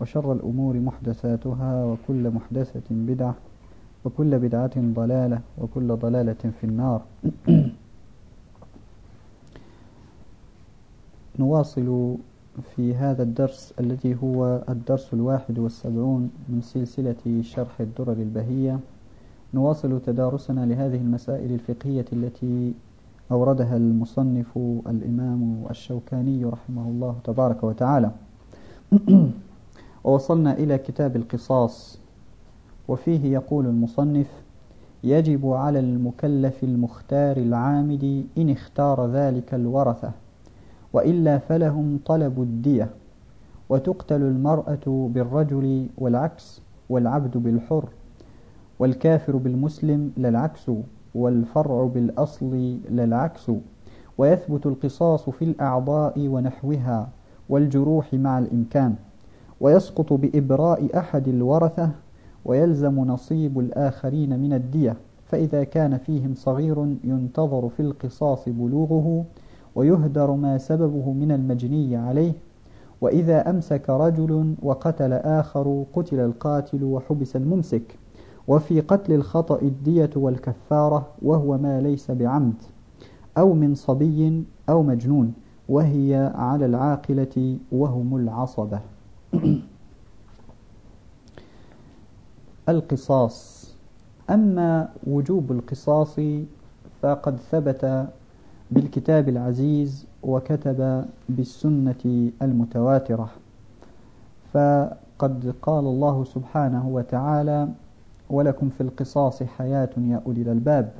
وشر الأمور محدثاتها وكل محدثة بدعة وكل بدعة ضلالة وكل ضلالة في النار. نواصل في هذا الدرس الذي هو الدرس الواحد والسبعون من سلسلة شرح الدرر البهية. نواصل تدارسنا لهذه المسائل الفقهية التي أوردها المصنف الإمام الشوكاني رحمه الله تبارك وتعالى. ووصلنا إلى كتاب القصاص وفيه يقول المصنف يجب على المكلف المختار العامد إن اختار ذلك الورثة وإلا فلهم طلب الدية وتقتل المرأة بالرجل والعكس والعبد بالحر والكافر بالمسلم لا العكس والفرع بالأصل لا العكس ويثبت القصاص في الأعضاء ونحوها والجروح مع الإمكان. ويسقط بإبراء أحد الورثة ويلزم نصيب الآخرين من الدية فإذا كان فيهم صغير ينتظر في القصاص بلوغه ويهدر ما سببه من المجني عليه وإذا أمسك رجل وقتل آخر قتل القاتل وحبس الممسك وفي قتل الخطأ الدية والكفارة وهو ما ليس بعمد أو من صبي أو مجنون وهي على العاقلة وهم العصبة. القصاص. أما وجوب القصاص فقد ثبت بالكتاب العزيز وكتب بالسنة المتواترة. فقد قال الله سبحانه وتعالى ولكم في القصاص حياة يا أولي الألباب.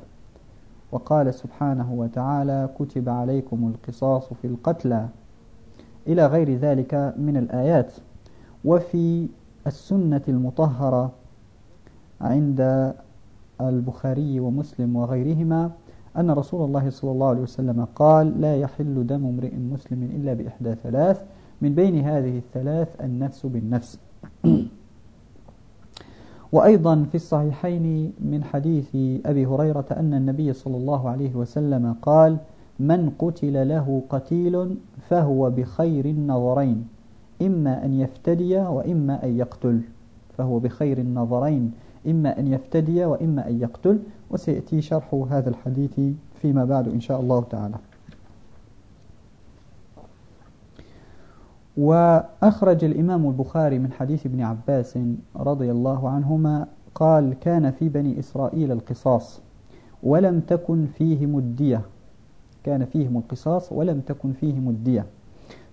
وقال سبحانه وتعالى كتب عليكم القصاص في القتلى. إلى غير ذلك من الآيات. وفي السنة المطهرة عند البخاري ومسلم وغيرهما أن رسول الله صلى الله عليه وسلم قال لا يحل دم امرئ مسلم إلا بإحدى ثلاث من بين هذه الثلاث النفس بالنفس. وأيضا في الصحيحين من حديث أبي هريرة أن النبي صلى الله عليه وسلم قال من قتل له قتيل فهو بخير النظرين. إما أن يفتدي وإما أن يقتل فهو بخير النظرين. إما أن يفتدي وإما أن يقتل. وسيأتي شرح هذا الحديث فيما بعد إن شاء الله تعالى. وأخرج الإمام البخاري من حديث ابن عباس رضي الله عنهما قال كان في بني إسرائيل القصاص ولم تكن فيهم الدية. كان فيهم القصاص ولم تكن فيهم الدية.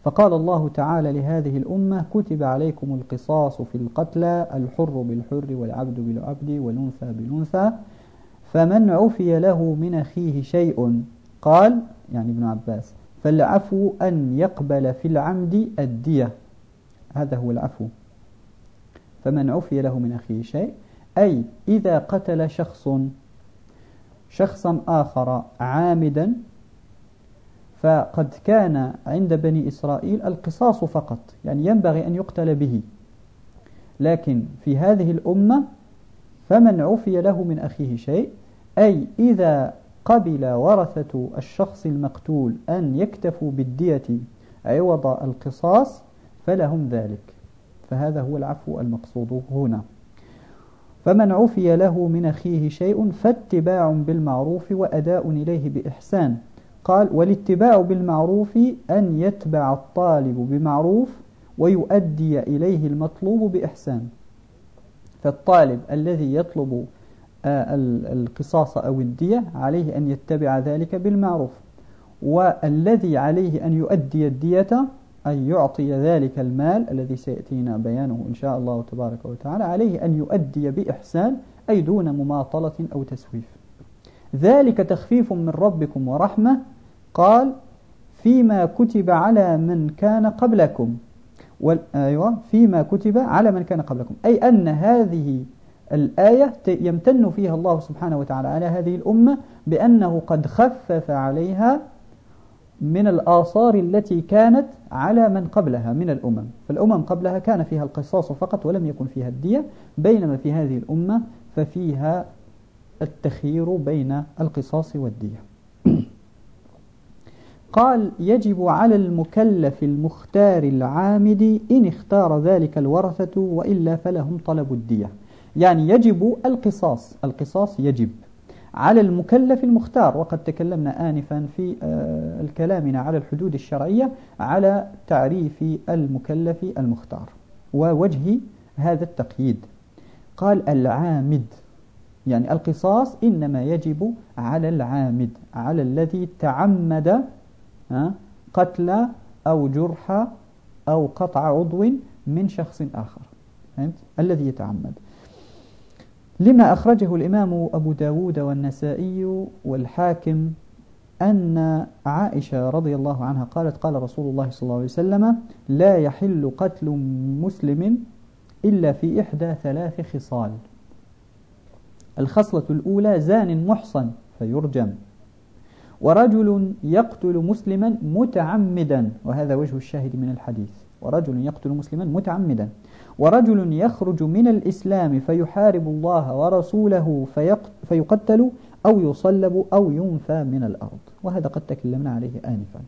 فقال الله تعالى لهذه الأمة كتب عليكم القصاص في القتلى الحر بالحر والعبد بالعبد والأنثى بالأنثى فمن عفي له من أخيه شيء. قال يعني ابن عباس فالعفو أن يقبل في العمد الدية. هذا هو العفو. فمن عفي له من أخيه شيء أي إذا قتل شخص شخصا آخر عامدا فقد كان عند بني إسرائيل القصاص فقط يعني ينبغي أن يقتل به. لكن في هذه الأمة فمن عفي له من أخيه شيء أي إذا قبل ورثة الشخص المقتول أن يكتفوا بالدية عوض القصاص فلهم ذلك. فهذا هو العفو المقصود هنا. فمن عفي له من أخيه شيء فاتباع بالمعروف وأداء إليه بإحسان. قال والاتباع بالمعروف أن يتبع الطالب بمعروف ويؤدي إليه المطلوب بإحسان. فالطالب الذي يطلب آه، القصاص أو الدية عليه أن يتبع ذلك بالمعروف والذي عليه أن يؤدي الدية أن يعطي ذلك المال الذي سيأتينا بيانه إن شاء الله تبارك وتعالى عليه أن يؤدي بإحسان أي دون مماطلة أو تسويف. ذلك تخفيف من ربكم ورحمة قال فيما كتب على من كان قبلكم. أيوة فيما كتب على من كان قبلكم. أي أن هذه الآية يمتن فيها الله سبحانه وتعالى على هذه الأمة بأنه قد خفف عليها من الآثار التي كانت على من قبلها من الأمم. فالأمم قبلها كان فيها القصاص فقط ولم يكن فيها الدية. بينما في هذه الأمة ففيها التخيير بين القصاص والدية. قال يجب على المكلف المختار العامد إن اختار ذلك الورثة وإلا فلهم طلب الدية. يعني يجب القصاص القصاص يجب على المكلف المختار. وقد تكلمنا آنفا في آه، كلامنا على الحدود الشرعية على تعريف المكلف المختار ووجه هذا التقييد. قال العامد يعني القصاص إنما يجب على العامد على الذي تعمد قتل أو جرح أو قطع عضو من شخص آخر. فهمت؟ الذي يتعمد. لما أخرجه الإمام أبو داود والنسائي والحاكم أن عائشة رضي الله عنها قالت قال رسول الله صلى الله عليه وسلم لا يحل قتل مسلم إلا في إحدى ثلاث خصال. الخصلة الأولى زان محصن فيرجم. ورجل يقتل مسلما متعمدا وهذا وجه الشاهد من الحديث. ورجل يقتل مسلما متعمدا. ورجل يخرج من الإسلام فيحارب الله ورسوله فيقتل أو يصلب أو ينفى من الأرض. وهذا قد تكلمنا عليه آنفا.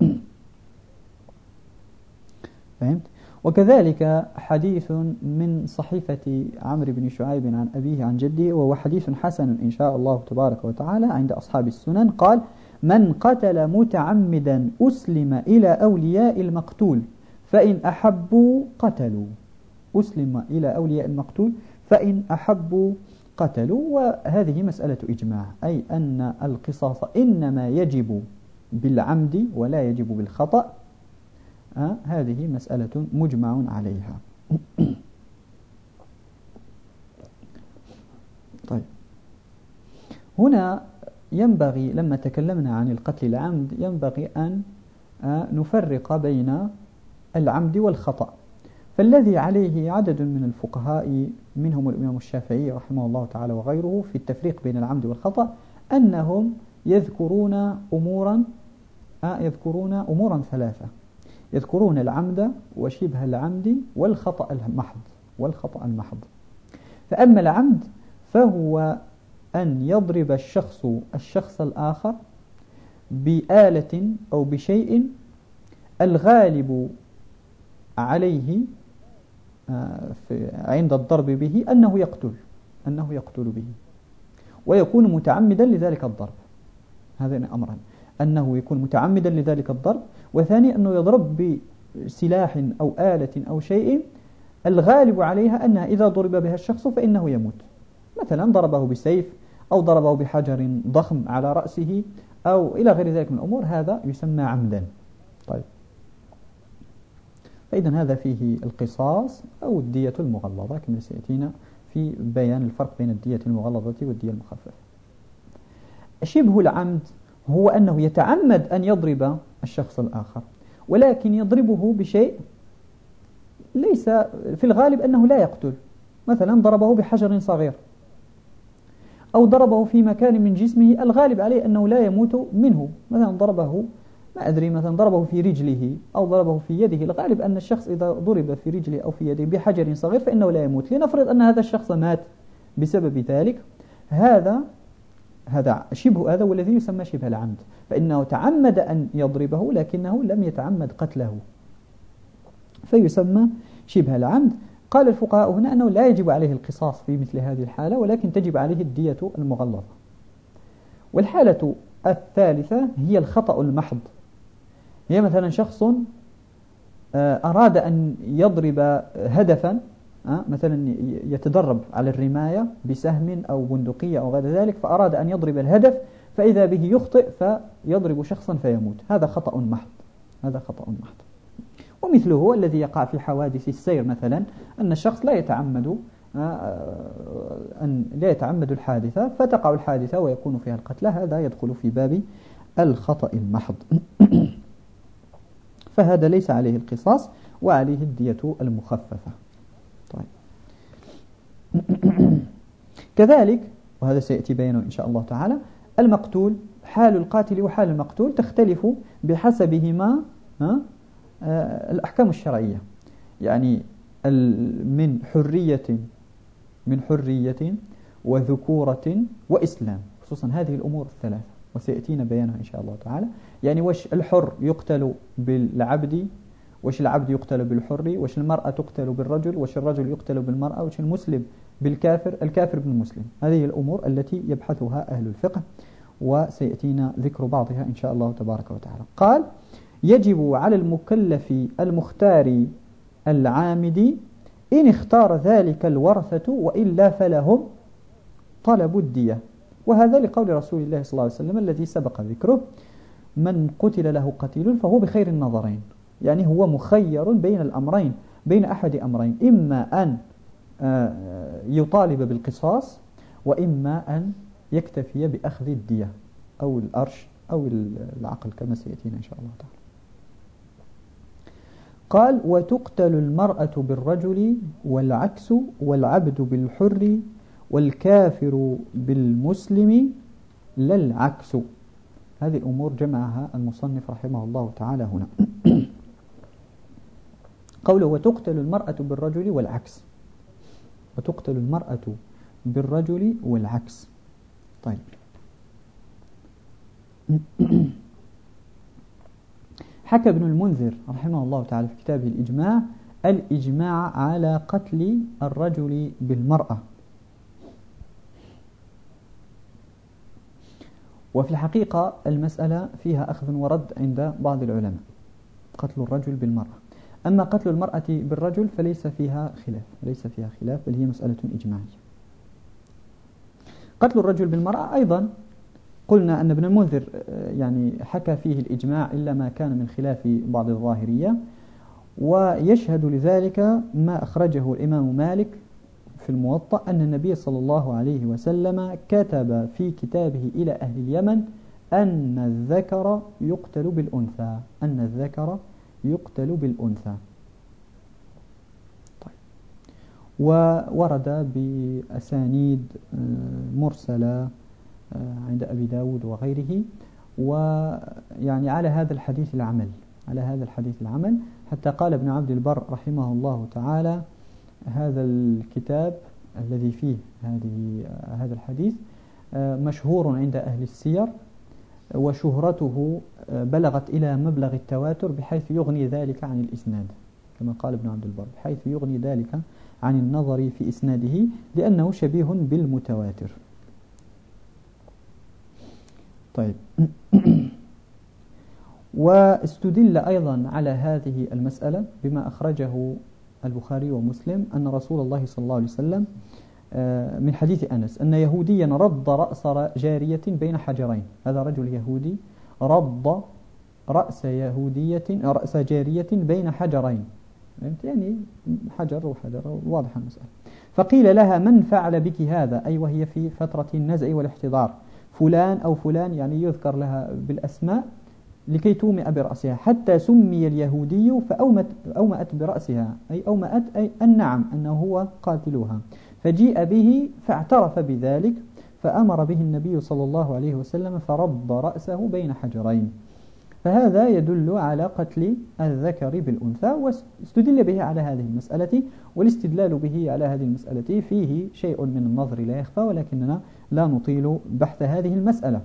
فهمت؟ وكذلك حديث من صحيفة عمرو بن شعيب عن أبيه عن جده وهو حديث حسن إن شاء الله تبارك وتعالى عند أصحاب السنن. قال من قتل متعمدا أسلم إلى أولياء المقتول فإن أحبوا قتلوا. أسلم إلى أولياء المقتول فإن أحبوا قتلوا. وهذه مسألة إجماع أي أن القصاص إنما يجب بالعمد ولا يجب بالخطأ. آه هذه مسألة مجمع عليها. طيب. هنا ينبغي لما تكلمنا عن القتل العمد ينبغي أن آه نفرق بين العمد والخطأ. فالذي عليه عدد من الفقهاء منهم الإمام الشافعي رحمه الله تعالى وغيره في التفريق بين العمد والخطأ أنهم يذكرون أمورا آه يذكرون أمورا ثلاثة. يذكرون العمد وشبه العمد والخطأ المحض والخطأ المحض. فأما العمد فهو أن يضرب الشخص الشخص الآخر بآلة أو بشيء الغالب عليه آه، عند الضرب به أنه يقتل أنه يقتل به ويكون متعمدا لذلك الضرب. هذين أمران. أنه يكون متعمدا لذلك الضرب وثاني أنه يضرب بسلاح أو آلة أو شيء الغالب عليها أنها إذا ضرب بها الشخص فإنه يموت. مثلا ضربه بسيف أو ضربه بحجر ضخم على رأسه أو إلى غير ذلك من الأمور هذا يسمى عمدا. طيب. فإذا هذا فيه القصاص أو الدية المغلظة كما سيأتينا في بيان الفرق بين الدية المغلظة والدية المخففة. شبه العمد هو أنه يتعمد أن يضرب الشخص الآخر ولكن يضربه بشيء ليس في الغالب أنه لا يقتل. مثلا ضربه بحجر صغير. أو ضربه في مكان من جسمه الغالب عليه أنه لا يموت منه. مثلا ضربه ما أدري مثلا ضربه في رجله أو ضربه في يده. الغالب أن الشخص إذا ضرب في رجله أو في يده بحجر صغير فإنه لا يموت. لنفرض أن هذا الشخص مات بسبب ذلك هذا هذا شبه هذا هو الذي يسمى شبه العمد. فإنه تعمد أن يضربه لكنه لم يتعمد قتله. فيسمى شبه العمد. قال الفقهاء هنا أنه لا يجب عليه القصاص في مثل هذه الحالة ولكن تجب عليه الدية المغلظة. والحالة الثالثة هي الخطأ المحض. هي مثلا شخص آه، أراد أن يضرب هدفا آه، مثلا يتدرب على الرماية بسهم أو بندقية أو غير ذلك فأراد أن يضرب الهدف فإذا به يخطئ فيضرب شخصا فيموت. هذا خطأ محض. هذا خطأ محض. ومثله الذي يقع في حوادث السير مثلا أن الشخص لا يتعمد آه، أن لا يتعمد الحادثة فتقع الحادثة ويكون فيها القتلى هذا يدخل في باب الخطأ المحض. فهذا ليس عليه القصاص وعليه الدية المخففة. طيب. كذلك وهذا سيأتي بيانه إن شاء الله تعالى المقتول حال القاتل وحال المقتول تختلف بحسبهما آه، الأحكام الشرعية. يعني من حرية من حرية وذكورة وإسلام. خصوصا هذه الأمور الثلاثة وسيأتينا بيانها إن شاء الله تعالى. يعني وش الحر يقتل بالعبد؟ وش العبد يقتل بالحر؟ وش المرأة تقتل بالرجل؟ وش الرجل يقتل بالمرأة؟ وش المسلم بالكافر؟ الكافر بالمسلم هذه الأمور التي يبحثها أهل الفقه وسيأتينا ذكر بعضها إن شاء الله تبارك وتعالى. قال يجب على المكلف المختار العامد إن اختار ذلك الورثة وإلا فلهم طلب الدية. وهذا لقول رسول الله صلى الله عليه وسلم الذي سبق ذكره. من قتل له قتيل فهو بخير النظرين. يعني هو مخير بين الأمرين بين أحد أمرين. إما أن آه، يطالب بالقصاص وإما أن يكتفي بأخذ الدية أو الأرش أو العقل كما سيأتينا إن شاء الله تعالى. قال وتقتل المرأة بالرجل والعكس والعبد بالحر والكافر بالمسلم لا العكس. هذه الأمور جمعها المصنف رحمه الله تعالى هنا. قوله وتقتل المرأة بالرجل والعكس. وتقتل المرأة بالرجل والعكس. طيب. حكى ابن المنذر رحمه الله تعالى في كتابه الإجماع الإجماع على قتل الرجل بالمرأة. وفي الحقيقة المسألة فيها أخذ ورد عند بعض العلماء قتل الرجل بالمرأة. أما قتل المرأة بالرجل فليس فيها خلاف ليس فيها خلاف بل هي مسألة إجماعية. قتل الرجل بالمرأة أيضا قلنا أن ابن المنذر آه، يعني حكى فيه الإجماع إلا ما كان من خلاف بعض الظاهرية ويشهد لذلك ما أخرجه الإمام مالك في الموطأ أن النبي صلى الله عليه وسلم كتب في كتابه إلى أهل اليمن أن الذكر يقتل بالأنثى أن الذكر يقتل بالأنثى. طيب. وورد بأسانيد آه، مرسلة عند أبي داود وغيره. ويعني على هذا الحديث العمل على هذا الحديث العمل. حتى قال ابن عبد البر رحمه الله تعالى هذا الكتاب الذي فيه هذه هذا الحديث آه، مشهور عند أهل السير وشهرته آه، بلغت إلى مبلغ التواتر بحيث يغني ذلك عن الإسناد. كما قال ابن عبد البر بحيث يغني ذلك عن النظر في إسناده لأنه شبيه بالمتواتر. طيب. واستدل أيضا على هذه المسألة بما أخرجه البخاري ومسلم أن رسول الله صلى الله عليه وسلم آه، من حديث أنس أن يهوديا رد رأس جارية بين حجرين. هذا رجل يهودي رد رأس يهودية رأس جارية بين حجرين. يعني حجر وحجر واضحة المسألة. فقيل لها من فعل بك هذا؟ أي وهي في فترة النزع والاحتضار. فلان أو فلان يعني يذكر لها بالأسماء لكي تومئ برأسها. حتى سمي اليهودي فأومت أومأت برأسها. أي أومأت أي النعم أنه هو قاتلها فجيء به فاعترف بذلك فأمر به النبي صلى الله عليه وسلم فرد رأسه بين حجرين. فهذا يدل على قتل الذكر بالأنثى واستدل به على هذه المسألة والاستدلال به على هذه المسألة فيه شيء من النظر لا يخفى ولكننا لا نطيل بحث هذه المسألة.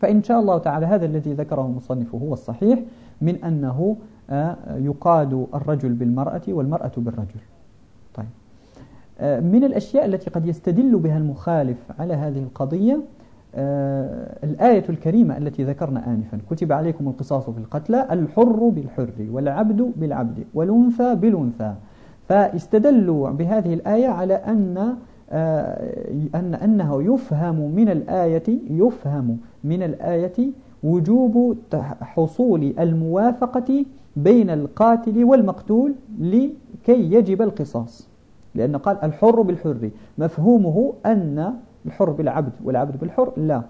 فإن شاء الله تعالى هذا الذي ذكره المصنف هو الصحيح من أنه آه، يقاد الرجل بالمرأة والمرأة بالرجل. طيب. آه، من الأشياء التي قد يستدل بها المخالف على هذه القضية الآية الكريمة التي ذكرنا آنفا. كتب عليكم القصاص في القتلى الحر بالحر والعبد بالعبد والأنثى بالأنثى. فاستدلوا بهذه الآية على أن أن أنه يفهم من الآية يفهم من الآية وجوب حصول الموافقة بين القاتل والمقتول لكي يجب القصاص. لأن قال الحر بالحر. مفهومه أن الحر بالعبد والعبد بالحر لا.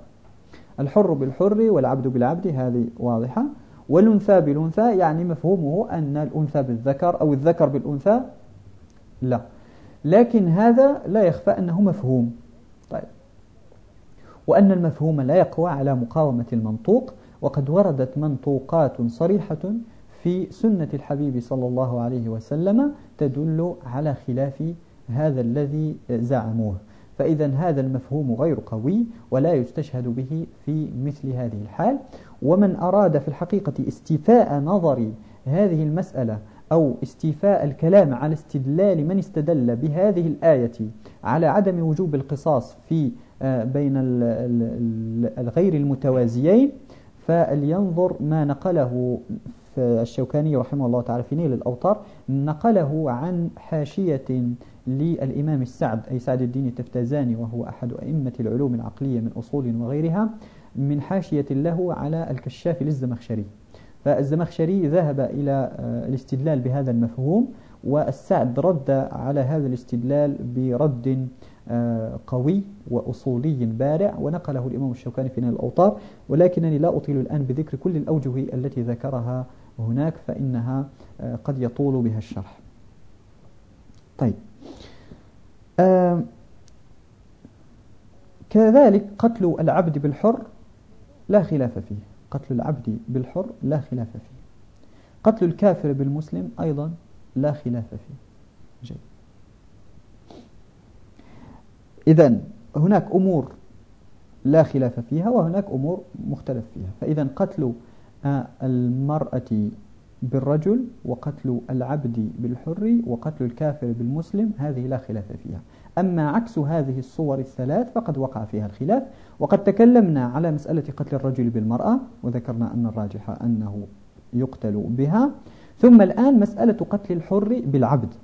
الحر بالحر والعبد بالعبد هذه واضحة. والأنثى بالأنثى يعني مفهومه أن الأنثى بالذكر أو الذكر بالأنثى لا. لكن هذا لا يخفى أنه مفهوم. طيب. وأن المفهوم لا يقوى على مقاومة المنطوق وقد وردت منطوقات صريحة في سنة الحبيب صلى الله عليه وسلم تدل على خلاف هذا الذي زعموه. فإذا هذا المفهوم غير قوي ولا يستشهد به في مثل هذه الحال. ومن أراد في الحقيقة استيفاء نظر هذه المسألة أو استيفاء الكلام على استدلال من استدل بهذه الآية على عدم وجوب القصاص في آه، بين الغير المتوازيين فلينظر ما نقله الشوكاني رحمه الله تعالى في نيل الأوطار نقله عن حاشية للإمام السعد أي سعد الدين التفتازاني وهو أحد أئمة العلوم العقلية من أصول وغيرها من حاشية له على الكشاف للزمخشري. فالزمخشري ذهب إلى آه، الاستدلال بهذا المفهوم والسعد رد على هذا الاستدلال برد آه، قوي وأصولي بارع ونقله الإمام الشوكاني في الأوطار ولكنني لا أطيل الآن بذكر كل الأوجه التي ذكرها هناك فإنها آه، قد يطول بها الشرح. طيب. كذلك قتل العبد بالحر لا خلاف فيه. قتل العبد بالحر لا خلاف فيه. قتل الكافر بالمسلم أيضا لا خلاف فيه. جيد. إذا هناك أمور لا خلاف فيها وهناك أمور مختلف فيها. فإذا قتل آه، المرأة بالرجل وقتل العبد بالحر وقتل الكافر بالمسلم هذه لا خلاف فيها. أما عكس هذه الصور الثلاث فقد وقع فيها الخلاف. وقد تكلمنا على مسألة قتل الرجل بالمرأة وذكرنا أن الراجح أنه يقتل بها. ثم الآن مسألة قتل الحر بالعبد.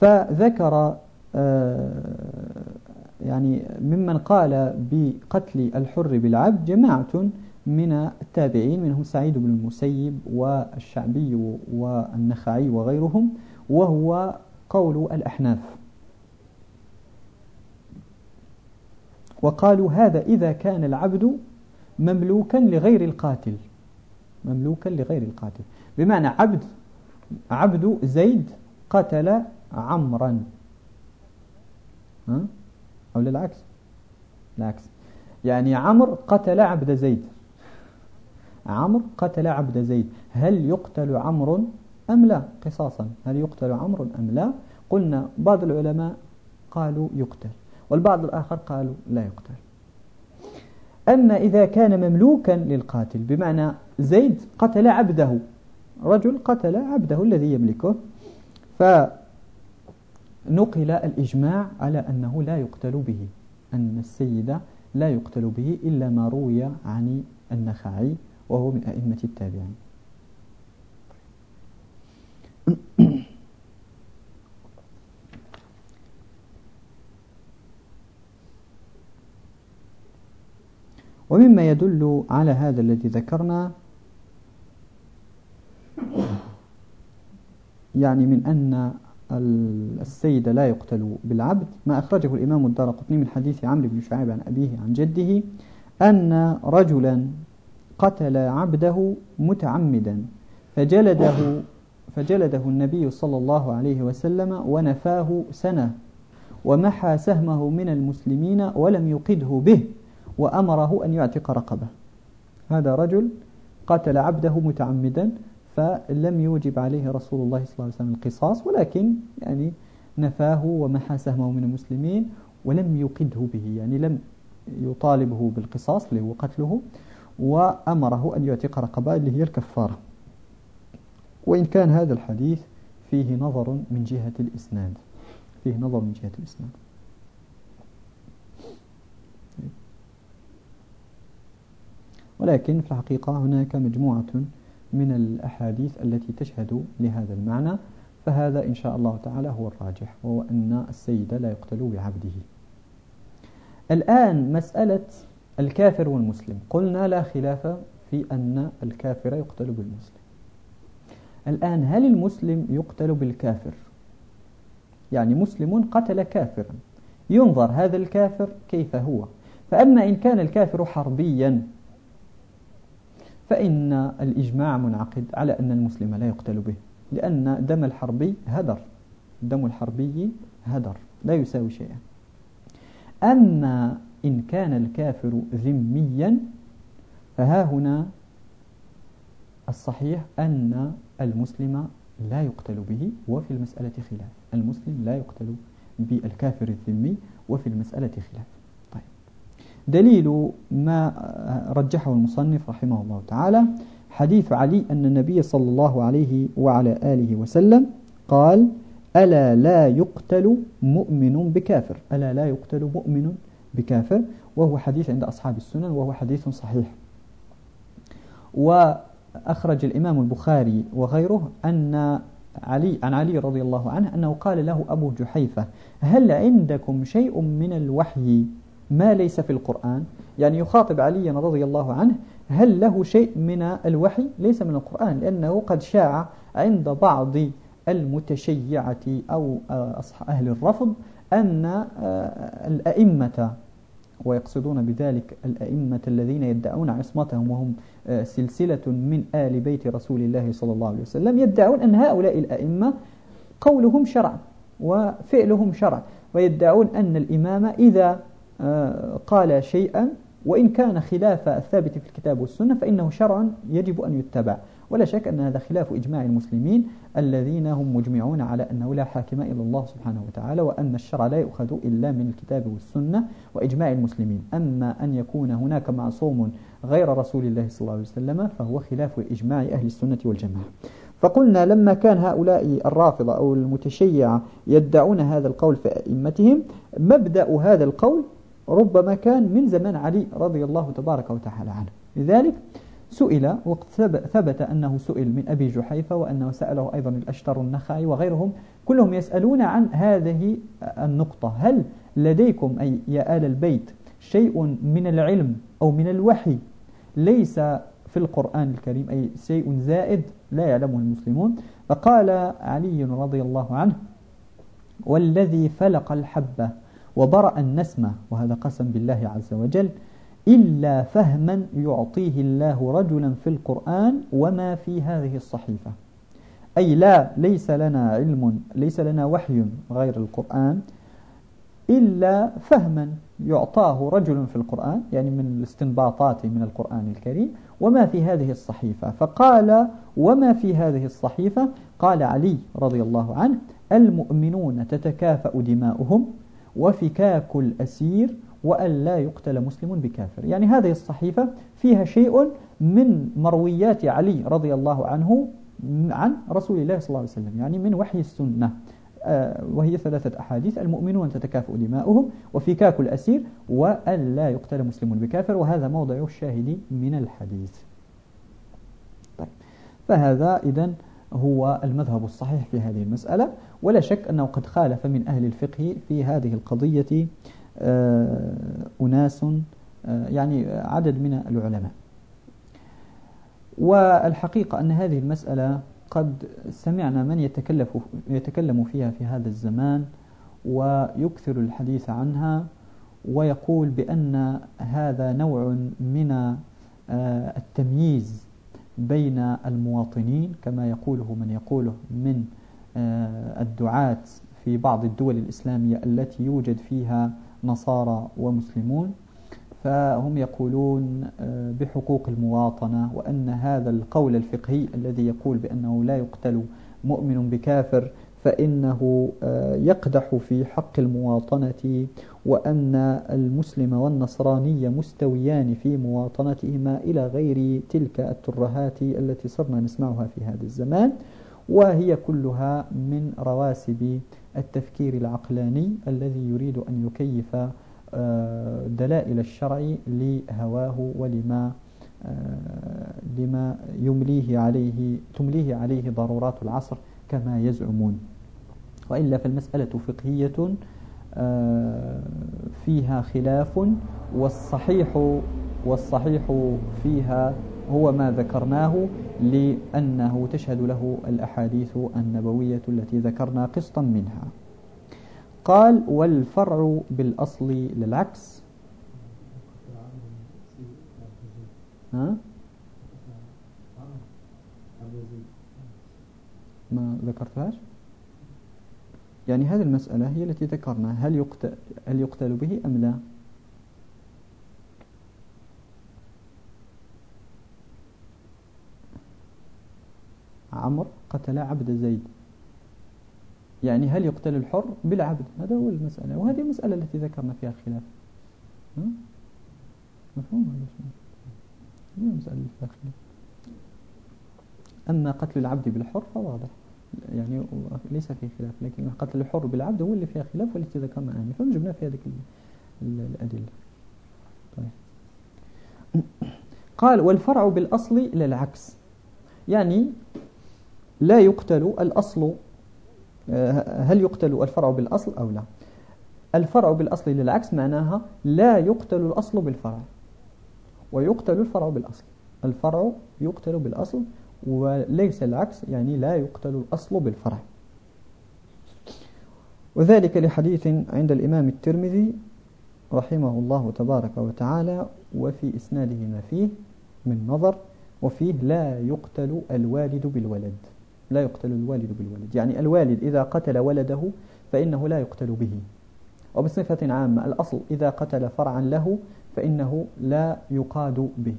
فذكر آه، يعني ممن قال بقتل الحر بالعبد جماعة من التابعين منهم سعيد بن المسيب والشعبي والنخعي وغيرهم وهو قول الأحناف. وقالوا هذا إذا كان العبد مملوكا لغير القاتل. مملوكا لغير القاتل. بمعنى عبد عبد زيد قتل عمرا؟ أو للعكس العكس. يعني عمرو قتل عبد زيد. عمرو قتل عبد زيد. هل يقتل عمرو أم لا؟ قصاصا. هل يقتل عمرو أم لا؟ قلنا بعض العلماء قالوا يقتل والبعض الآخر قالوا لا يقتل. أما إذا كان مملوكا للقاتل بمعنى زيد قتل عبده رجل قتل عبده الذي يملكه فنقل الإجماع على أنه لا يقتل به أن السيد لا يقتل به إلا ما روي عن النخعي وهو من أئمة التابعين. ومما يدل على هذا الذي ذكرنا يعني من أن السيد لا يقتل بالعبد ما أخرجه الإمام الدار قطني من حديث عمرو بن شعيب عن أبيه عن جده أن رجلا قتل عبده متعمدا فجلده فجلده النبي صلى الله عليه وسلم ونفاه سنة ومحى سهمه من المسلمين ولم يقده به وأمره أن يعتق رقبة. هذا رجل قتل عبده متعمدا فلم يوجب عليه رسول الله صلى الله عليه وسلم القصاص ولكن يعني نفاه ومحى سهمه من المسلمين ولم يقده به يعني لم يطالبه بالقصاص اللي هو قتله. وأمره أن يعتق رقبة اللي هي الكفارة. وإن كان هذا الحديث فيه نظر من جهة الإسناد. فيه نظر من جهة الإسناد. ولكن في الحقيقة هناك مجموعة من الأحاديث التي تشهد لهذا المعنى فهذا إن شاء الله تعالى هو الراجح وهو أن السيد لا يقتل بعبده. الآن مسألة الكافر والمسلم. قلنا لا خلاف في أن الكافر يقتل بالمسلم. الآن هل المسلم يقتل بالكافر؟ يعني مسلم قتل كافرا ينظر هذا الكافر كيف هو. فأما إن كان الكافر حربيا فإن الإجماع منعقد على أن المسلم لا يقتل به لأن دم الحربي هدر. دم الحربي هدر لا يساوي شيئا. أما إن كان الكافر ذميا فها هنا الصحيح أن المسلم لا يقتل به وفي المسألة خلاف. المسلم لا يقتل بالكافر الذمي وفي المسألة خلاف. طيب. دليل ما رجحه المصنف رحمه الله تعالى حديث علي أن النبي صلى الله عليه وعلى آله وسلم قال ألا لا يقتل مؤمن بكافر؟ ألا لا يقتل مؤمن بكافر وهو حديث عند أصحاب السنن وهو حديث صحيح. وأخرج الإمام البخاري وغيره أن علي عن علي رضي الله عنه أنه قال له أبو جحيفة هل عندكم شيء من الوحي ما ليس في القرآن؟ يعني يخاطب علي رضي الله عنه هل له شيء من الوحي ليس من القرآن؟ لأنه قد شاع عند بعض المتشيعة أو أهل الرفض أن الأئمة ويقصدون بذلك الأئمة الذين يدعون عصمتهم وهم سلسلة من آل بيت رسول الله صلى الله عليه وسلم يدعون أن هؤلاء الأئمة قولهم شرع وفعلهم شرع ويدعون أن الإمام إذا قال شيئا وإن كان خلاف الثابت في الكتاب والسنة فإنه شرع يجب أن يتبع. ولا شك أن هذا خلاف إجماع المسلمين الذين هم مجمعون على أنه لا حاكم إلا الله سبحانه وتعالى وأن الشرع لا يؤخذ إلا من الكتاب والسنة وإجماع المسلمين. أما أن يكون هناك معصوم غير رسول الله صلى الله عليه وسلم فهو خلاف إجماع أهل السنة والجماعة. فقلنا لما كان هؤلاء الرافضة أو المتشيعة يدعون هذا القول في أئمتهم مبدأ هذا القول ربما كان من زمان علي رضي الله تبارك وتعالى عنه. لذلك سئل وقد ثبت أنه سئل من أبي جحيفة وأنه سأله أيضا الأشتر النخعي وغيرهم كلهم يسألون عن هذه النقطة. هل لديكم أي يا آل البيت شيء من العلم أو من الوحي ليس في القرآن الكريم؟ أي شيء زائد لا يعلمه المسلمون. فقال علي رضي الله عنه والذي فلق الحبة وبرأ النسمة وهذا قسم بالله عز وجل إلا فهما يعطيه الله رجلا في القرآن وما في هذه الصحيفة. أي لا ليس لنا علم ليس لنا وحي غير القرآن. إلا فهما يعطاه رجل في القرآن يعني من الاستنباطات من القرآن الكريم وما في هذه الصحيفة. فقال وما في هذه الصحيفة؟ قال علي رضي الله عنه المؤمنون تتكافأ دماؤهم وفكاك الأسير وأن لا يقتل مسلم بكافر. يعني هذه الصحيفة فيها شيء من مرويات علي رضي الله عنه عن رسول الله صلى الله عليه وسلم يعني من وحي السنة. آه، وهي ثلاثة أحاديث المؤمنون تتكافؤ دماؤهم وفكاك الأسير وأن لا يقتل مسلم بكافر وهذا موضع الشاهد من الحديث. طيب فهذا إذن هو المذهب الصحيح في هذه المسألة. ولا شك أنه قد خالف من أهل الفقه في هذه القضية أناس آه، يعني عدد من العلماء. والحقيقة أن هذه المسألة قد سمعنا من يتكلف يتكلم فيها في هذا الزمان ويكثر الحديث عنها ويقول بأن هذا نوع من آه، التمييز بين المواطنين كما يقوله من يقوله من الدعاة في بعض الدول الإسلامية التي يوجد فيها نصارى ومسلمون فهم يقولون آه، بحقوق المواطنة وأن هذا القول الفقهي الذي يقول بأنه لا يقتل مؤمن بكافر فإنه آه، يقدح في حق المواطنة وأن المسلم والنصراني مستويان في مواطنتهما إلى غير تلك الترهات التي صرنا نسمعها في هذا الزمان وهي كلها من رواسب التفكير العقلاني الذي يريد أن يكيف آه، دلائل الشرع لهواه ولما آه، لما يمليه عليه تمليه عليه ضرورات العصر كما يزعمون. وإلا فالمسألة فقهية آه، فيها خلاف والصحيح والصحيح فيها هو ما ذكرناه لأنه تشهد له الأحاديث النبوية التي ذكرنا قسطا منها. قال والفرع بالأصل للعكس. ها؟ ما ذكرتهاش؟ يعني هذه المسألة هي التي ذكرنا. هل يقتل, هل يقتل به أم لا؟ عمر قتل عبد زيد. يعني هل يقتل الحر؟ بالعبد هذا هو المسألة وهذه المسألة التي ذكرنا فيها الخلاف مفهوم ولا هي مسألة فيها خلاف. أما قتل العبد بالحر فواضح. يعني ليس فيه خلاف لكن قتل الحر بالعبد هو اللي فيها خلاف والتي ذكرنا آنفا جبنا في هذه الأدلة. طيب. قال والفرع بالأصل إلى العكس يعني لا يقتل الأصل آه، هل يقتل الفرع بالأصل أو لا؟ الفرع بالأصل للعكس معناها لا يقتل الأصل بالفرع ويقتل الفرع بالأصل. الفرع يقتل بالأصل وليس العكس يعني لا يقتل الأصل بالفرع. وذلك لحديث عند الإمام الترمذي رحمه الله تبارك وتعالى وفي إسناده ما فيه من نظر وفيه لا يقتل الوالد بالولد. لا يقتل الوالد بالولد. يعني الوالد إذا قتل ولده فإنه لا يقتل به. وبصفة عامة الأصل إذا قتل فرعا له فإنه لا يقاد به.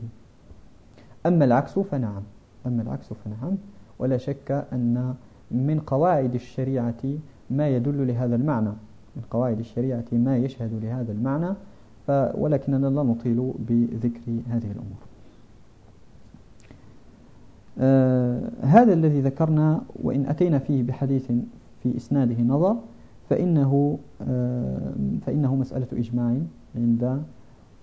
أما العكس فنعم. أما العكس فنعم. ولا شك أن من قواعد الشريعة ما يدل لهذا المعنى. من قواعد الشريعة ما يشهد لهذا المعنى. ولكننا لا نطيل بذكر هذه الأمور. هذا الذي ذكرنا وإن أتينا فيه بحديث في إسناده نظر فإنه, آه فإنه مسألة إجماع عند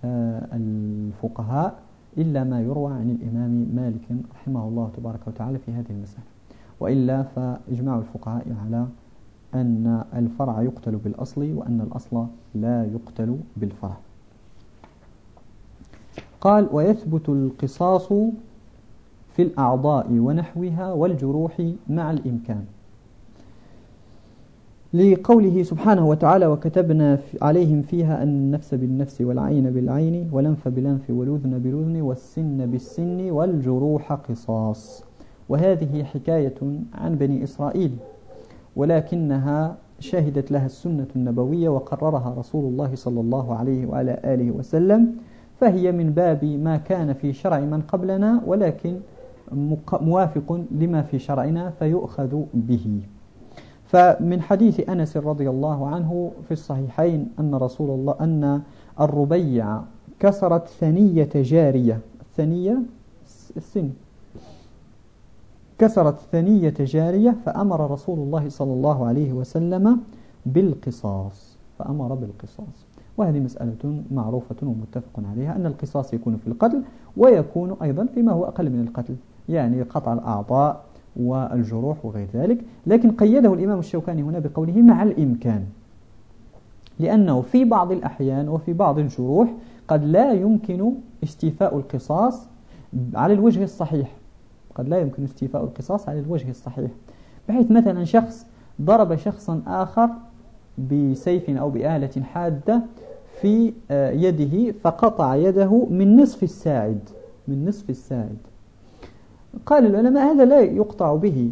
آه الفقهاء إلا ما يروى عن الإمام مالك رحمه الله تبارك وتعالى في هذه المسألة. وإلا فإجماع الفقهاء على أن الفرع يقتل بالأصل وأن الأصل لا يقتل بالفرع. قال ويثبت القصاص في الأعضاء ونحوها والجروح مع الإمكان. لقوله سبحانه وتعالى وكتبنا عليهم فيها أن النفس بالنفس والعين بالعين والأنف بالأنف والأذن بالأذن والسن بالسن والجروح قصاص. وهذه حكاية عن بني إسرائيل ولكنها شهدت لها السنة النبوية وقررها رسول الله صلى الله عليه وعلى آله وسلم فهي من باب ما كان في شرع من قبلنا ولكن موافق لما في شرعنا فيؤخذ به. فمن حديث أنس رضي الله عنه في الصحيحين أن رسول الله أن الربيع كسرت ثنية جارية. الثنية السن. كسرت ثنية جارية فأمر رسول الله صلى الله عليه وسلم بالقصاص. فأمر بالقصاص. وهذه مسألة معروفة ومتفق عليها أن القصاص يكون في القتل ويكون أيضا فيما هو أقل من القتل. يعني قطع الأعضاء والجروح وغير ذلك. لكن قيده الإمام الشوكاني هنا بقوله مع الإمكان لأنه في بعض الأحيان وفي بعض الجروح قد لا يمكن استيفاء القصاص على الوجه الصحيح. قد لا يمكن استيفاء القصاص على الوجه الصحيح. بحيث مثلا شخص ضرب شخصا آخر بسيف أو بآلة حادة في آه، يده فقطع يده من نصف الساعد من نصف الساعد. قال العلماء هذا لا يقطع به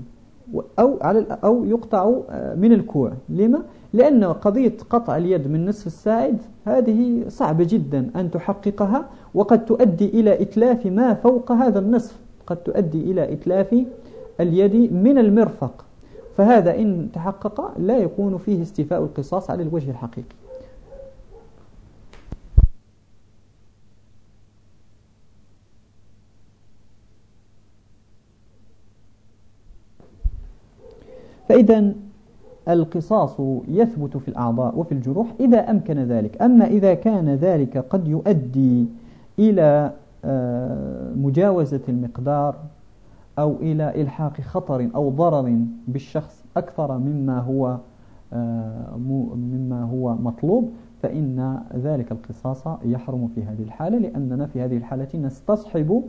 أو, على أو يقطع من الكوع. لما؟ لأن قضية قطع اليد من نصف الساعد هذه صعبة جدا أن تحققها وقد تؤدي إلى إتلاف ما فوق هذا النصف. قد تؤدي إلى إتلاف اليد من المرفق. فهذا إن تحقق لا يكون فيه استيفاء القصاص على الوجه الحقيقي. فإذا القصاص يثبت في الأعضاء وفي الجروح إذا أمكن ذلك. أما إذا كان ذلك قد يؤدي إلى آه، مجاوزة المقدار أو إلى إلحاق خطر أو ضرر بالشخص أكثر مما هو آه، مما هو مطلوب فإن ذلك القصاص يحرم في هذه الحالة لأننا في هذه الحالة نستصحب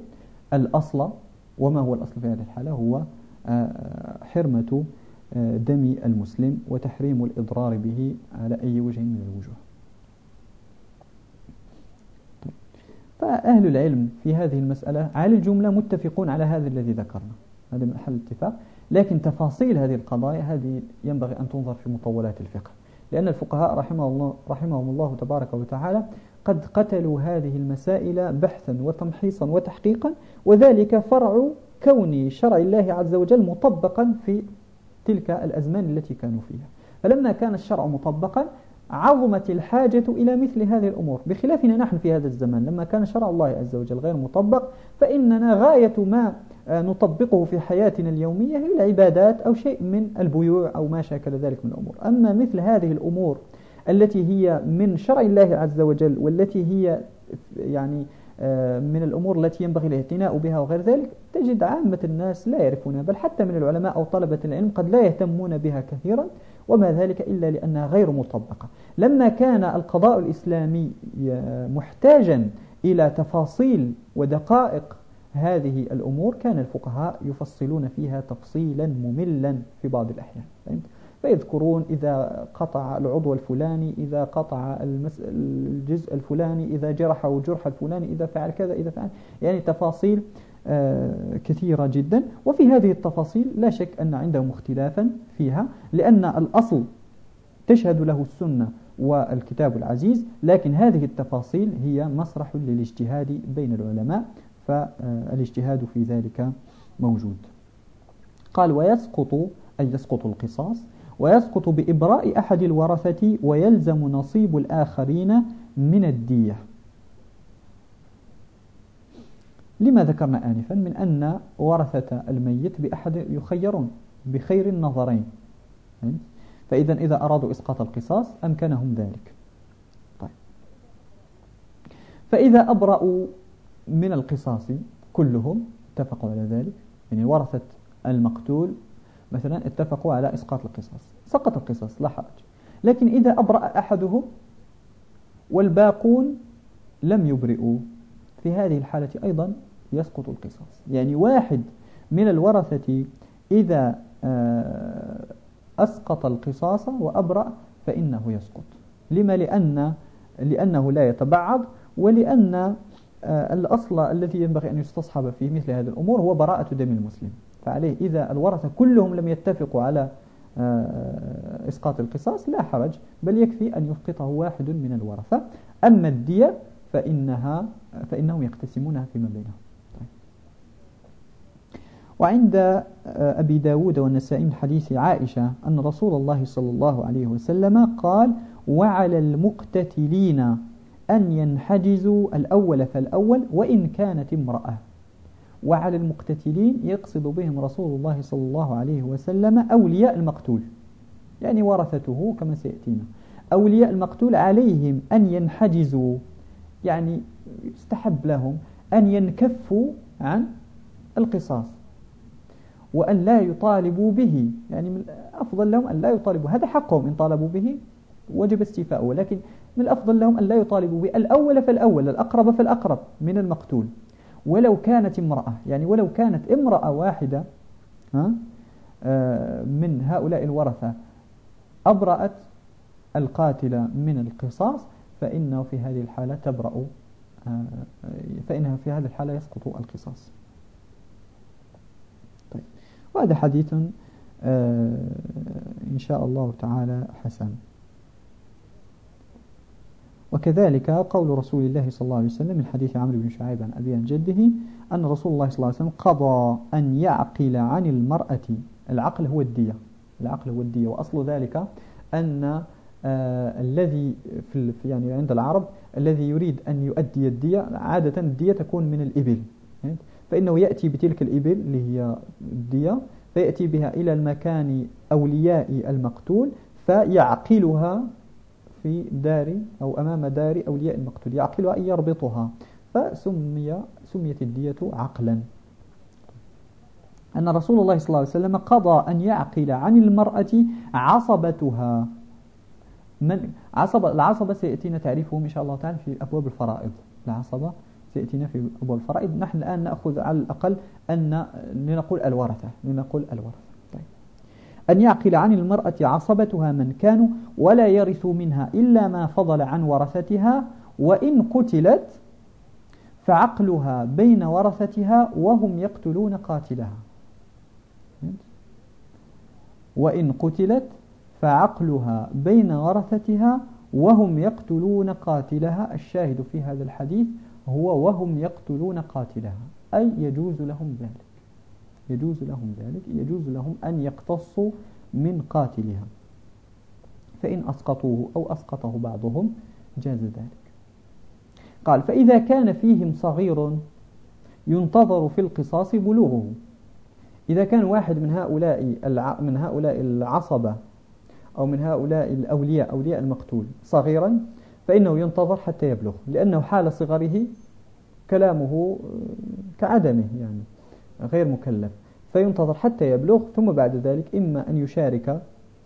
الأصل. وما هو الأصل في هذه الحالة؟ هو آه، حرمة دم المسلم وتحريم الإضرار به على أي وجه من الوجوه. فأهل العلم في هذه المسألة على الجملة متفقون على هذا الذي ذكرنا. هذا محل اتفاق لكن تفاصيل هذه القضايا هذه ينبغي أن تنظر في مطولات الفقه. لأن الفقهاء رحمه الله رحمهم الله تبارك وتعالى قد قتلوا هذه المسائل بحثا وتمحيصا وتحقيقا وذلك فرع كون شرع الله عز وجل مطبقا في تلك الأزمان التي كانوا فيها. فلما كان الشرع مطبقا عظمت الحاجة إلى مثل هذه الأمور. بخلافنا نحن في هذا الزمان لما كان شرع الله عز وجل غير مطبق فإننا غاية ما نطبقه في حياتنا اليومية هي العبادات أو شيء من البيوع أو ما شاكل ذلك من الأمور. أما مثل هذه الأمور التي هي من شرع الله عز وجل والتي هي يعني آه، من الأمور التي ينبغي الاعتناء بها وغير ذلك تجد عامة الناس لا يعرفونها بل حتى من العلماء أو طلبة العلم قد لا يهتمون بها كثيرا وما ذلك إلا لأنها غير مطبقة لما كان القضاء الإسلامي محتاجا إلى تفاصيل ودقائق هذه الأمور كان الفقهاء يفصلون فيها تفصيلا مملا في بعض الأحيان فهمت؟ فيذكرون إذا قطع العضو الفلاني إذا قطع الجزء الفلاني إذا جرحه جرح الفلاني إذا فعل كذا إذا فعل يعني تفاصيل آه، كثيرة جدا. وفي هذه التفاصيل لا شك أن عندهم اختلافا فيها لأن الأصل تشهد له السنة والكتاب العزيز لكن هذه التفاصيل هي مسرح للاجتهاد بين العلماء فالاجتهاد في ذلك موجود. قال ويسقط أي يسقط القصاص ويسقط بإبراء أحد الورثة ويلزم نصيب الآخرين من الدية. لما ذكرنا آنفا من أن ورثة الميت بأحد يخيرون بخير النظرين. فإذا إذا أرادوا إسقاط القصاص أمكنهم ذلك. طيب. فإذا أبرأوا من القصاص كلهم اتفقوا على ذلك يعني ورثة المقتول مثلا اتفقوا على إسقاط القصاص. سقط القصاص لا حرج. لكن إذا أبرأ أحدهم والباقون لم يبرئوا في هذه الحالة أيضا يسقط القصاص. يعني واحد من الورثة إذا آه، أسقط القصاص وأبرأ فإنه يسقط. لما؟ لأن لأنه لا يتبعض ولأن آه، الأصل الذي ينبغي أن يستصحب في مثل هذه الأمور هو براءة دم المسلم. فعليه. إذا الورثة كلهم لم يتفقوا على آه، إسقاط القصاص لا حرج بل يكفي أن يسقطه واحد من الورثة. أما الدية فإنها فإنهم يقتسمونها فيما بينهم. طيب. وعند آه، أبي داود والنسائي من حديث عائشة أن رسول الله صلى الله عليه وسلم قال وعلى المقتتلين أن ينحجزوا الأول فالأول وإن كانت امرأة. وعلى المقتتلين يقصد بهم رسول الله صلى الله عليه وسلم أولياء المقتول. يعني ورثته كما سيأتينا. أولياء المقتول عليهم أن ينحجزوا يعني يستحب لهم أن ينكفوا عن القصاص. وأن لا يطالبوا به يعني من الأفضل لهم أن لا يطالبوا. هذا حقهم إن طالبوا به وجب استيفاؤه. ولكن من الأفضل لهم أن لا يطالبوا به. الأول فالأول الأقرب فالأقرب من المقتول. ولو كانت امرأة يعني ولو كانت امرأة واحدة آه، من هؤلاء الورثة أبرأت القاتل من القصاص فإنه في هذه الحالة تبرأ آه، فإنه في هذه الحالة يسقط القصاص. طيب وهذا حديث آه، إن شاء الله تعالى حسن. وكذلك قول رسول الله صلى الله عليه وسلم من حديث عمرو بن شعيب عن أبي عن جده أن رسول الله صلى الله عليه وسلم قضى أن يعقل عن المرأة. العقل هو الدية. العقل هو الدية. وأصل ذلك أن آه الذي في يعني عند العرب الذي يريد أن يؤدي الدية عادة الدية تكون من الإبل. فإنه يأتي بتلك الإبل اللي هي الدية فيأتي بها إلى المكان أولياء المقتول فيعقلها في دار أو أمام دار أولياء المقتول يعقلها أن يربطها فسمي سميت الدية عقلا. أن رسول الله صلى الله عليه وسلم قضى أن يعقل عن المرأة عصبتها. من عصبة العصبة سيأتينا تعريفهم إن شاء الله تعالى في أبواب الفرائض. العصبة سيأتينا في أبواب الفرائض. نحن الآن نأخذ على الأقل أن لنقول الورثة لنقول الورثة. أن يعقل عن المرأة عصبتها من كانوا ولا يرث منها إلا ما فضل عن ورثتها وإن قتلت فعقلها بين ورثتها وهم يقتلون قاتلها. وإن قتلت فعقلها بين ورثتها وهم يقتلون قاتلها. الشاهد في هذا الحديث هو وهم يقتلون قاتلها أي يجوز لهم ذلك. يجوز لهم ذلك يجوز لهم أن يقتصوا من قاتلها. فإن أسقطوه أو أسقطه بعضهم جاز ذلك. قال فإذا كان فيهم صغير ينتظر في القصاص بلوغه. إذا كان واحد من هؤلاء من هؤلاء العصبة أو من هؤلاء الأولياء أولياء المقتول صغيرا فإنه ينتظر حتى يبلغ لأنه حال صغره كلامه كعدمه يعني. غير مكلف. فينتظر حتى يبلغ ثم بعد ذلك إما أن يشارك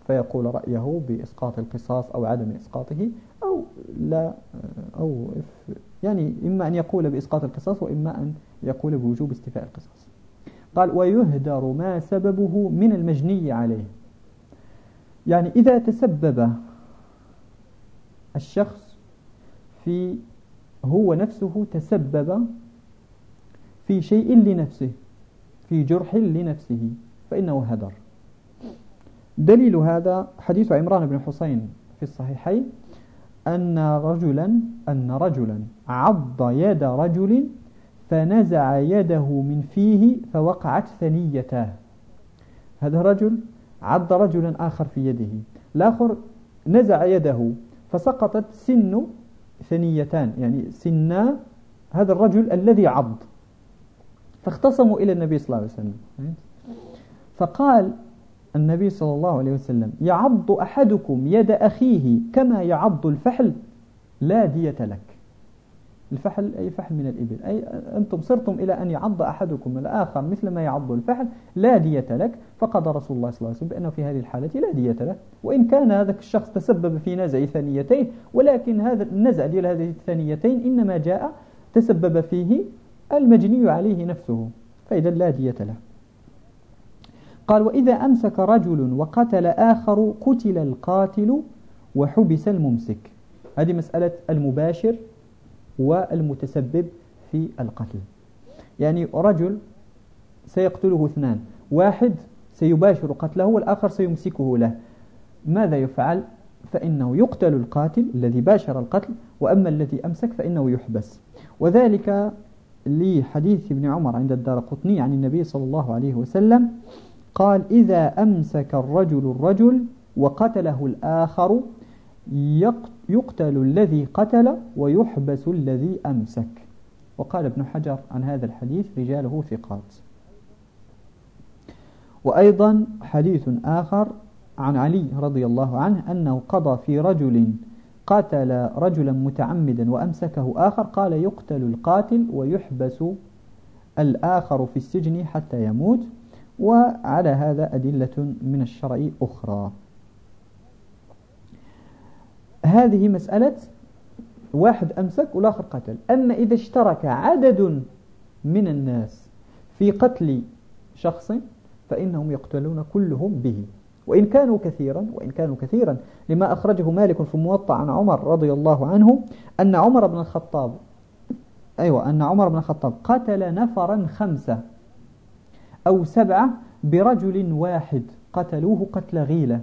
فيقول رأيه بإسقاط القصاص أو عدم إسقاطه أو لا أو يعني إما أن يقول بإسقاط القصاص وإما أن يقول بوجوب استيفاء القصاص. قال ويهدر ما سببه من المجني عليه. يعني إذا تسبب الشخص في هو نفسه تسبب في شيء لنفسه في جرح لنفسه فإنه هدر. دليل هذا حديث عمران بن حسين في الصحيحين أن رجلا أن رجلا عض يد رجل فنزع يده من فيه فوقعت ثنيته. هذا الرجل عض رجلا آخر في يده. الآخر نزع يده فسقطت سن ثنيتان يعني سنا هذا الرجل الذي عض. فاختصموا إلى النبي صلى الله عليه وسلم. فقال النبي صلى الله عليه وسلم يعض أحدكم يد أخيه كما يعض الفحل لا دية لك. الفحل أي فحل من الإبل. أي أنتم صرتم إلى أن يعض أحدكم الآخر مثل ما يعض الفحل لا دية لك. فقضى رسول الله صلى الله عليه وسلم بأنه في هذه الحالة لا دية له. وإن كان هذا الشخص تسبب في نزع ثانيتين ولكن هذا النزع ديال هذه الثانيتين إنما جاء تسبب فيه المجني عليه نفسه فإذا لا دية له. قال وإذا أمسك رجل وقتل آخر قتل القاتل وحبس الممسك. هذه مسألة المباشر والمتسبب في القتل. يعني رجل سيقتله اثنان واحد سيباشر قتله والآخر سيمسكه له. ماذا يفعل؟ فإنه يقتل القاتل الذي باشر القتل وأما الذي أمسك فإنه يحبس. وذلك لحديث ابن عمر عند الدار قطني عن النبي صلى الله عليه وسلم قال إذا أمسك الرجل الرجل وقتله الآخر يقتل الذي قتل ويحبس الذي أمسك. وقال ابن حجر عن هذا الحديث رجاله ثقات. وأيضا حديث آخر عن علي رضي الله عنه أنه قضى في رجل قتل رجلا متعمدا وأمسكه آخر قال يقتل القاتل ويحبس الآخر في السجن حتى يموت. وعلى هذا أدلة من الشرع أخرى. هذه مسألة واحد أمسك والآخر قتل. أما إذا اشترك عدد من الناس في قتل شخص فإنهم يقتلون كلهم به. وإن كانوا كثيرا وإن كانوا كثيرا لما أخرجه مالك في الموطع عن عمر رضي الله عنه أن عمر بن الخطاب أيوة أن عمر بن الخطاب قتل نفرا خمسة أو سبعة برجل واحد قتلوه قتل غيلة.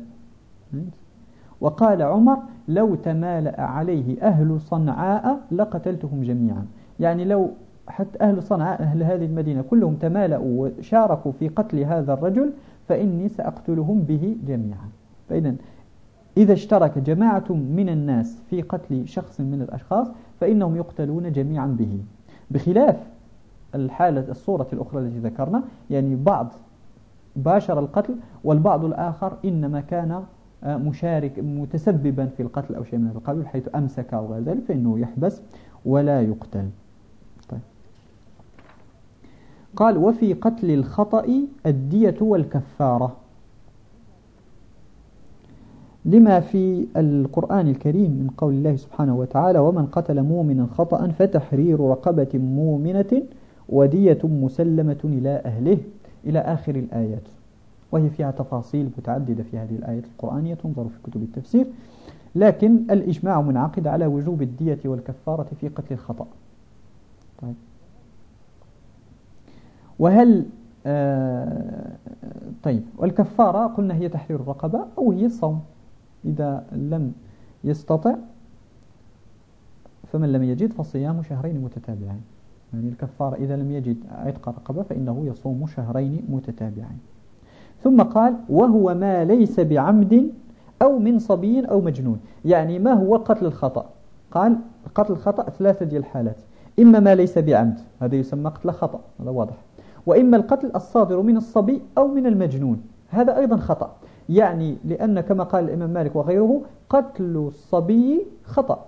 وقال عمر لو تمالأ عليه أهل صنعاء لقتلتهم جميعا. يعني لو حتى أهل صنعاء أهل هذه المدينة كلهم تمالأوا وشاركوا في قتل هذا الرجل فإني سأقتلهم به جميعا فإذا إذا اشترك جماعة من الناس في قتل شخص من الأشخاص فإنهم يقتلون جميعا به بخلاف الحالة الصورة الأخرى التي ذكرنا يعني بعض باشر القتل والبعض الآخر إنما كان آه، مشارك متسببا في القتل أو شيء من هذا القبيل حيث أمسك أو غير ذلك فإنه يحبس ولا يقتل. قال وفي قتل الخطأ الدية والكفارة. لما في القرآن الكريم من قول الله سبحانه وتعالى ومن قتل مؤمنا خطأ فتحرير رقبة مؤمنة ودية مسلمة إلى أهله. إلى آخر الآيات. وهي فيها تفاصيل متعددة في هذه الآية القرآنية تنظر في كتب التفسير. لكن الإجماع منعقد على وجوب الدية والكفارة في قتل الخطأ. طيب. وهل آه طيب والكفارة قلنا هي تحرير الرقبة أو هي الصوم إذا لم يستطع فمن لم يجد فصيام شهرين متتابعين. يعني الكفارة إذا لم يجد عتق رقبة فإنه يصوم شهرين متتابعين. ثم قال وهو ما ليس بعمد أو من صبي أو مجنون. يعني ما هو قتل الخطأ؟ قال قتل الخطأ ثلاثة ديال الحالات. إما ما ليس بعمد هذا يسمى قتل خطأ هذا واضح. وإما القتل الصادر من الصبي أو من المجنون. هذا أيضا خطأ. يعني لأن كما قال الإمام مالك وغيره قتل الصبي خطأ.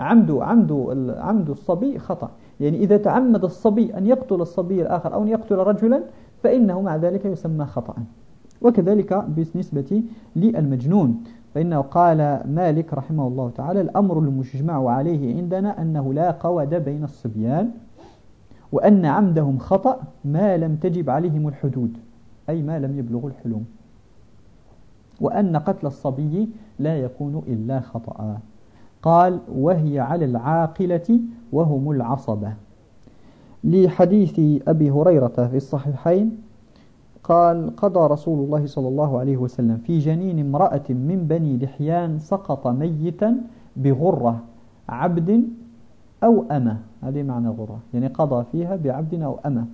عمد عمد عمد الصبي خطأ. يعني إذا تعمد الصبي أن يقتل الصبي الآخر أو أن يقتل رجلا فإنه مع ذلك يسمى خطأ وكذلك بالنسبة للمجنون فإنه قال مالك رحمه الله تعالى الأمر المجمع عليه عندنا أنه لا قود بين الصبيان وأن عمدهم خطأ ما لم تجب عليهم الحدود أي ما لم يبلغوا الحلم. وأن قتل الصبي لا يكون إلا خطأ. قال وهي على العاقلة وهم العصبة. لحديث أبي هريرة في الصحيحين قال قضى رسول الله صلى الله عليه وسلم في جنين امرأة من بني لحيان سقط ميتا بغرة عبد أو أمة. هذه معنى غرة. يعني قضى فيها بعبد أو أمة.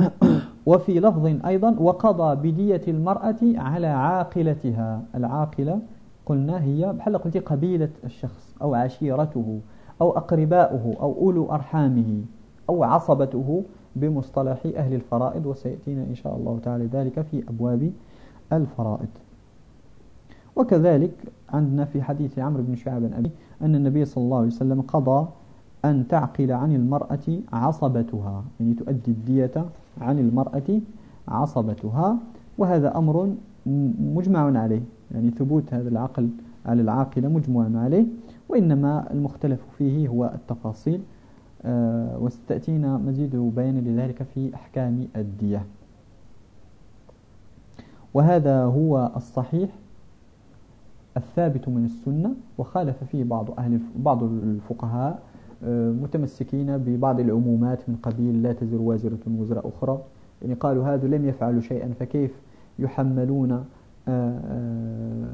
وفي لفظ أيضا وقضى بدية المرأة على عاقلتها. العاقلة قلنا هي بحال قلت قبيلة الشخص أو عشيرته أو أقرباؤه أو أولو أرحامه أو عصبته بمصطلح أهل الفرائض. وسيأتينا إن شاء الله تعالى ذلك في أبواب الفرائض. وكذلك عندنا في حديث عمرو بن شعب أبي أن النبي صلى الله عليه وسلم قضى أن تعقل عن المرأة عصبتها يعني تؤدي الدية عن المرأة عصبتها وهذا أمر مجمع عليه يعني ثبوت هذا العقل على العاقلة مجموع عليه وإنما المختلف فيه هو التفاصيل آه، وستأتينا مزيد بيان لذلك في أحكام الدية. وهذا هو الصحيح الثابت من السنة وخالف فيه بعض أهل بعض الفقهاء آه، متمسكين ببعض العمومات من قبيل لا تزر وازرة وزر أخرى. يعني قالوا هذا لم يفعلوا شيئا فكيف يحملون آه،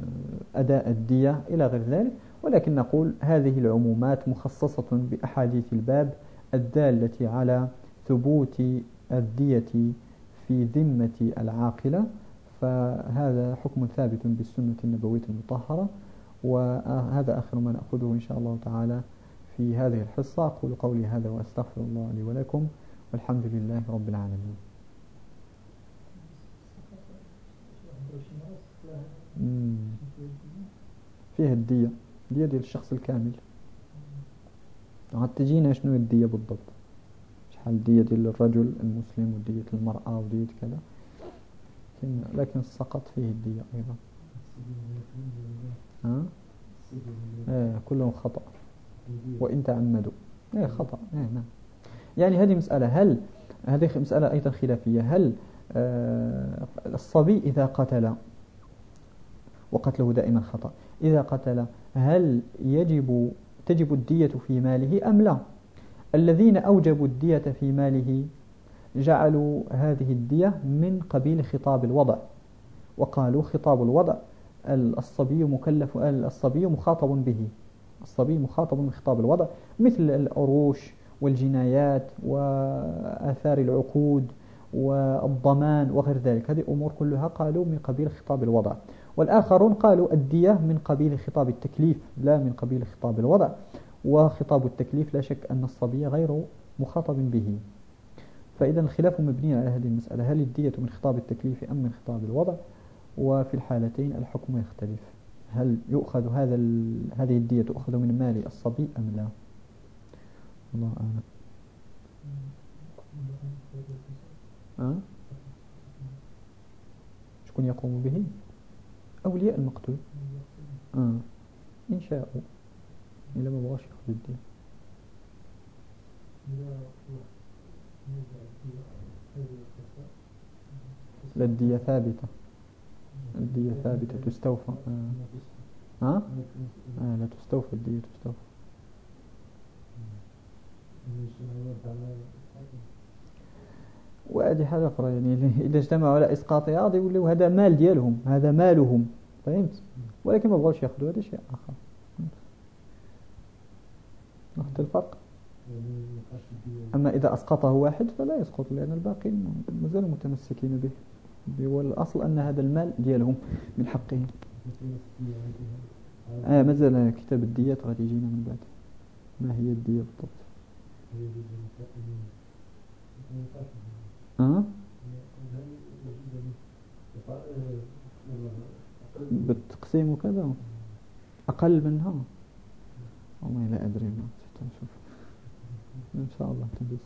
أداء الدية إلى غير ذلك؟ ولكن نقول هذه العمومات مخصصة بأحاديث الباب الدالة على ثبوت الدية في ذمة العاقلة. فهذا حكم ثابت بالسنة النبوية المطهرة وهذا آخر ما نأخذه إن شاء الله تعالى في هذه الحصة. أقول قولي هذا وأستغفر الله لي ولكم والحمد لله رب العالمين. فيها الدية الدية ديال الشخص الكامل. عاد تجينا شنو الدية بالضبط؟ شحال الدية ديال الرجل المسلم ودية المرأة ودية كذا. لكن السقط فيه الدية أيضا. ها؟ إيه كلهم خطأ. وإن تعمدوا إيه خطأ. إيه نعم. يعني هذه مسألة هل هذه مسألة أيضا خلافية؟ هل آه الصبي إذا قتل وقتله دائما خطأ إذا قتل هل يجب تجب الدية في ماله أم لا؟ الذين أوجبوا الدية في ماله جعلوا هذه الدية من قبيل خطاب الوضع. وقالوا خطاب الوضع الصبي مكلف الصبي مخاطب به. الصبي مخاطب بخطاب الوضع مثل الأروش والجنايات وآثار العقود والضمان وغير ذلك. هذه أمور كلها قالوا من قبيل خطاب الوضع. والآخرون قالوا الدية من قبيل خطاب التكليف لا من قبيل خطاب الوضع. وخطاب التكليف لا شك أن الصبي غير مخاطب به. فإذا الخلاف مبني على هذه المسألة. هل الدية من خطاب التكليف أم من خطاب الوضع؟ وفي الحالتين الحكم يختلف. هل يؤخذ هذا هذه الدية تؤخذ من مال الصبي أم لا؟ الله أعلم. أه؟ شكون يقوم به؟ أولياء المقتول. آه. إن شاءوا إلا ما بغاش يأخذ الدين لا الدية ثابتة. الدية ثابتة تستوفى. آه. ها؟ آه لا تستوفى الدية تستوفى. وهذه حاجة أخرى يعني إذا اجتمعوا على إسقاطها غادي يوليو هذا مال ديالهم هذا مالهم. فهمت؟ ولكن ما بغاوش ياخذوا هذا شيء آخر. ناخذ الفرق. أما إذا أسقطه واحد فلا يسقط لأن الباقين مازالوا متمسكين به. والأصل أن هذا المال ديالهم من حقهم. آه مازال كتاب الديات غادي يجينا من بعد. ما هي الدية بالضبط؟ أه؟ بالتقسيم وكذا. أقل منها. والله لا أدري ما نشوف. إن شاء الله تنزل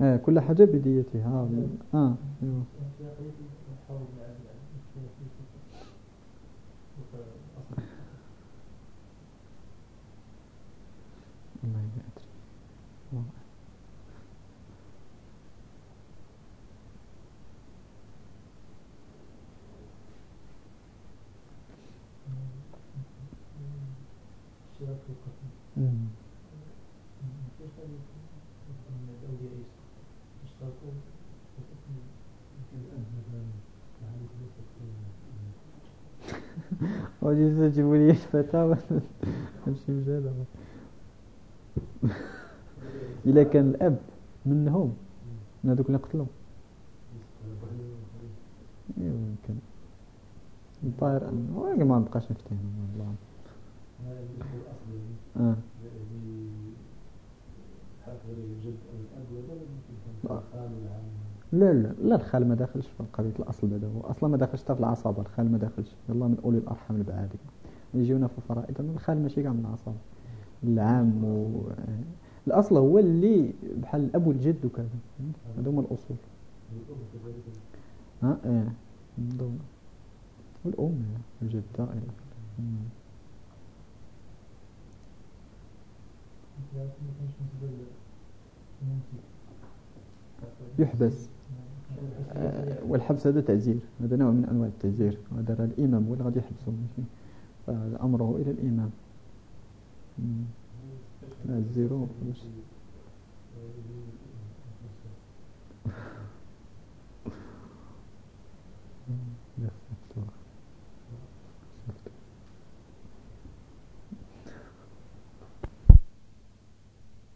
آه كل حاجة بديتها آه أيوه. الله لا أدري الله وجيت تجيبوا لي الفتاوى نمشي مجال إلا كان الأب منهم من هذوك اللي قتلوا يمكن الطائر ما نبقاش نفتهم والله لا لا لا الخال ما داخلش في قضية الأصل بعدا هو أصلا ما داخلش حتى في العصابة الخال ما داخلش. يلا من أولي الأرحام البعادي يجيونا في الفرائض الخال ماشي كاع من العصابة العام و... الأصل هو اللي بحال الأب والجد وكذا. هذا هما الأصول. ها؟ إيه. والأم الجدة إلى يحبس. آه، والحبس هذا تعزير. هذا نوع من أنواع التعزير. هذا راه الإمام ولا غادي يحبسه. فأمره إلى الإمام. نعزيرو